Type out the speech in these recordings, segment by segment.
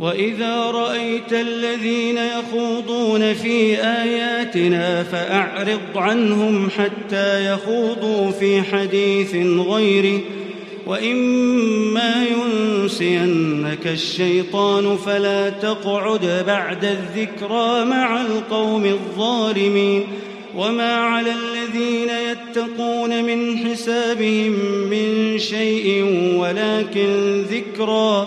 وَإِذَا رَأَيْتَ الَّذِينَ يَخُوضُونَ فِي آيَاتِنَا فَأَعْرِضْ عَنْهُمْ حَتَّى يَخُوضُوا فِي حَدِيثٍ غَيْرِهِ وَإِمَّا يُنْسِيَنَّكَ الشَّيْطَانُ فَلَا تَقْعُدْ بَعْدَ الذِّكْرَى مَعَ الْقَوْمِ الظَّالِمِينَ وما على الذين يتقون من حسابهم من شيء ولكن ذكرى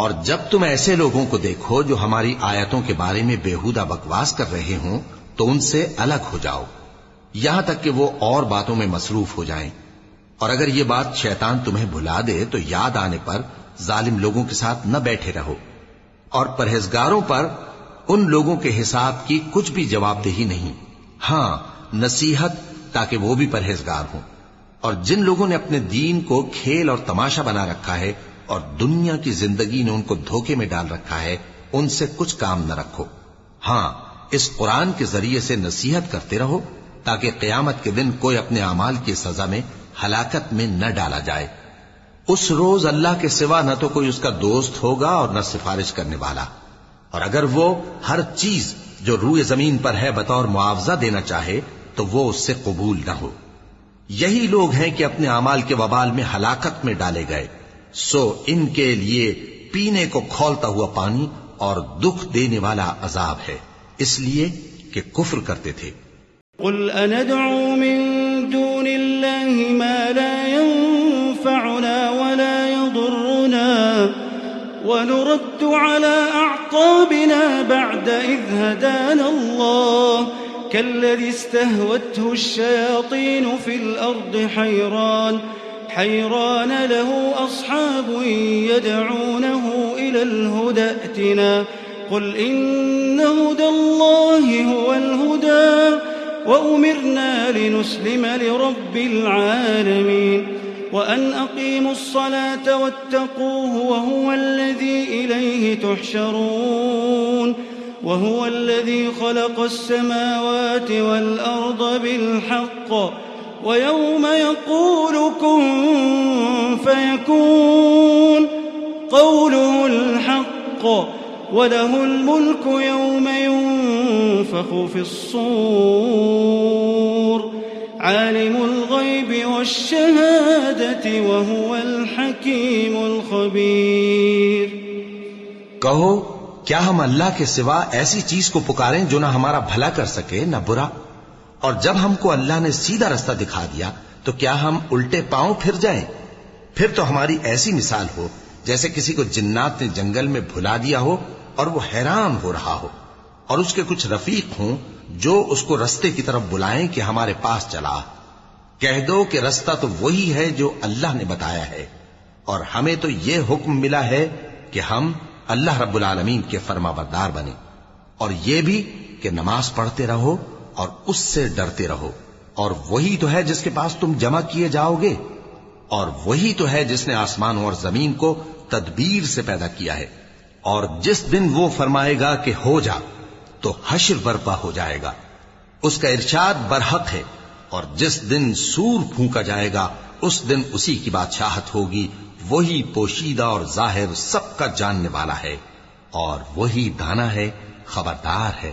اور جب تم ایسے لوگوں کو دیکھو جو ہماری آیتوں کے بارے میں بےحودہ بکواس کر رہے ہوں، تو ان سے الگ ہو جاؤ۔ یہاں تک کہ وہ اور باتوں میں مصروف ہو جائیں۔ اور اگر یہ بات شیطان تمہیں بھلا دے، تو یاد آنے پر ظالم لوگوں کے ساتھ نہ بیٹھے رہو۔ اور پرہیزگاروں پر ان لوگوں کے حساب کی کچھ بھی جواب دہی نہیں۔ ہاں نصیحت تاکہ وہ بھی پرہیزگار ہوں۔ اور جن لوگوں نے اپنے دین کو کھیل اور تماشا بنا رکھا ہے اور دنیا کی زندگی نے ان کو دھوکے میں ڈال رکھا ہے، ان سے کچھ کام نہ رکھو۔ ہاں اس قرآن کے ذریعے سے نصیحت کرتے رہو تاکہ قیامت کے دن کوئی اپنے اعمال کی سزا میں ہلاکت میں نہ ڈالا جائے۔ اس روز اللہ کے سوا نہ تو کوئی اس کا دوست ہوگا اور نہ سفارش کرنے والا۔ اور اگر وہ ہر چیز جو روئے زمین پر ہے بطور معاوضہ دینا چاہے، تو وہ اس سے قبول نہ ہو۔ یہی لوگ ہیں کہ اپنے اعمال کے وبال میں ہلاکت میں ڈالے گئے۔ سو ان کے لیے پینے کو کھولتا ہوا پانی اور دکھ دینے والا عذاب ہے۔ اس لیے کہ کفر کرتے تھے۔ قل أندعو من دون الله ما لا ينفعنا ولا يضرنا ونرد على أعقابنا بعد إذ هدانا الله كالذي استهوته الشياطين في الأرض حيران حيران له أصحاب يدعونه إلى الهدى ائتنا قل إن هدى الله هو الهدى وأمرنا لنسلم لرب العالمين وأن أقيموا الصلاة واتقوه وهو الذي إليه تحشرون وهو الذي خلق السماوات والأرض بالحق ويوم يقول كن فيكون قوله الحق وله الملك يوم ينفخ في الصور عالم الغيب والشهادة وهو الحكيم الخبير کہو، کیا ہم اللہ کے سوا ایسی چیز کو پکاریں جو نہ ہمارا بھلا کر سکے، نہ برا؟ اور جب ہم کو اللہ نے سیدھا رستہ دکھا دیا، تو کیا ہم الٹے پاؤں پھر جائیں؟ پھر تو ہماری ایسی مثال ہو، جیسے کسی کو جنات نے جنگل میں بھلا دیا ہو اور وہ حیران ہو رہا ہو، اور اس کے کچھ رفیق ہوں جو اس کو رستے کی طرف بلائیں کہ ہمارے پاس چلا۔ کہہ دو کہ رستہ تو وہی ہے جو اللہ نے بتایا ہے، اور ہمیں تو یہ حکم ملا ہے کہ ہم اللہ رب العالمین کے فرما بردار بنے اور یہ بھی کہ نماز پڑھتے رہو اور اس سے ڈرتے رہو۔ اور وہی تو ہے جس کے پاس تم جمع کیے جاؤ گے۔ اور وہی تو ہے جس نے آسمانوں اور زمین کو تدبیر سے پیدا کیا ہے۔ اور جس دن وہ فرمائے گا کہ ہو جا، تو حشر برپا ہو جائے گا۔ اس کا ارشاد برحق ہے۔ اور جس دن سور پھونکا جائے گا، اس دن اسی کی بادشاہت ہوگی۔ وہی پوشیدہ اور ظاہر سب کا جاننے والا ہے۔ اور وہی دانا ہے، خبردار ہے۔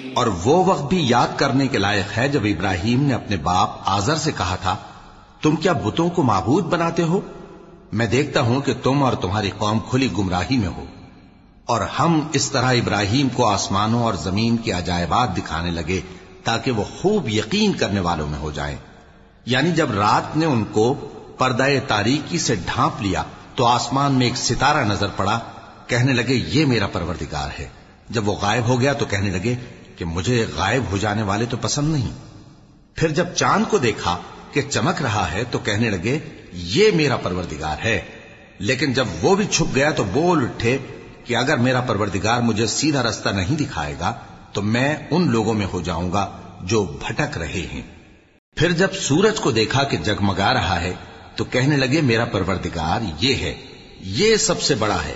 اور وہ وقت بھی یاد کرنے کے لائق ہے جب ابراہیم نے اپنے باپ آزر سے کہا تھا، تم کیا بتوں کو معبود بناتے ہو؟ میں دیکھتا ہوں کہ تم اور تمہاری قوم کھلی گمراہی میں ہو۔ اور ہم اس طرح ابراہیم کو آسمانوں اور زمین کے عجائبات دکھانے لگے تاکہ وہ خوب یقین کرنے والوں میں ہو جائیں۔ یعنی جب رات نے ان کو پردہ تاریکی سے ڈھانپ لیا تو آسمان میں ایک ستارہ نظر پڑا، کہنے لگے، یہ میرا پروردگار ہے۔ جب وہ غائب ہو گیا تو کہنے لگے کہ مجھے غائب ہو جانے والے تو پسند نہیں۔ پھر جب چاند کو دیکھا کہ چمک رہا ہے تو کہنے لگے، یہ میرا پروردگار ہے۔ لیکن جب وہ بھی چھپ گیا تو بول اٹھے کہ اگر میرا پروردگار مجھے سیدھا رستہ نہیں دکھائے گا، تو میں ان لوگوں میں ہو جاؤں گا جو بھٹک رہے ہیں۔ پھر جب سورج کو دیکھا کہ جگمگا رہا ہے تو کہنے لگے، میرا پروردگار یہ ہے، یہ سب سے بڑا ہے۔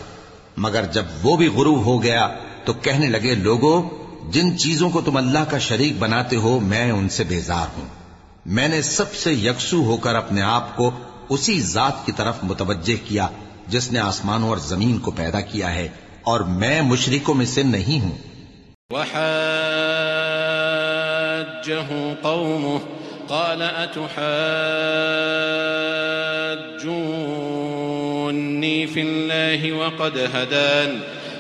مگر جب وہ بھی غروب ہو گیا تو کہنے لگے لوگوں جن چیزوں کو تم اللہ کا شریک بناتے ہو، میں ان سے بیزار ہوں۔ میں نے سب سے یکسو ہو کر اپنے آپ کو اسی ذات کی طرف متوجہ کیا، جس نے آسمانوں اور زمین کو پیدا کیا ہے، اور میں مشرکوں میں سے نہیں ہوں۔ قومه، قال أتحاجوني في الله وقد هدان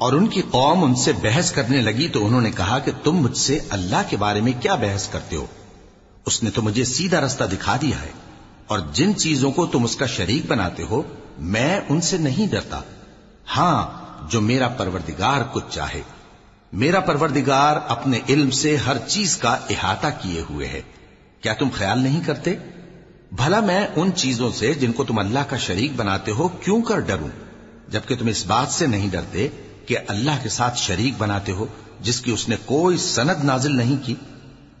اور ان کی قوم ان سے بحث کرنے لگی تو انہوں نے کہا کہ تم مجھ سے اللہ کے بارے میں کیا بحث کرتے ہو؟ اس نے تو مجھے سیدھا رستہ دکھا دیا ہے اور جن چیزوں کو تم اس کا شریک بناتے ہو، میں ان سے نہیں ڈرتا۔ ہاں جو میرا پروردگار کچھ چاہے۔ میرا پروردگار اپنے علم سے ہر چیز کا احاطہ کیے ہوئے ہے۔ کیا تم خیال نہیں کرتے؟ بھلا میں ان چیزوں سے جن کو تم اللہ کا شریک بناتے ہو کیوں کر ڈروں؟ جبکہ تم اس بات سے نہیں ڈرتے۔ کہ اللہ کے ساتھ شریک بناتے ہو، جس کی اس نے کوئی سند نازل نہیں کی۔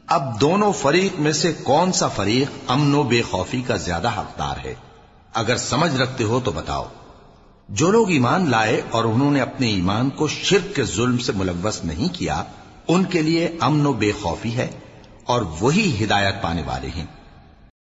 اب دونوں فریق میں سے کون سا فریق امن و بے خوفی کا زیادہ حقدار ہے؟ اگر سمجھ رکھتے ہو تو بتاؤ۔ جو لوگ ایمان لائے اور انہوں نے اپنے ایمان کو شرک کے ظلم سے ملوث نہیں کیا، ان کے لیے امن و بے خوفی ہے اور وہی ہدایت پانے والے ہیں۔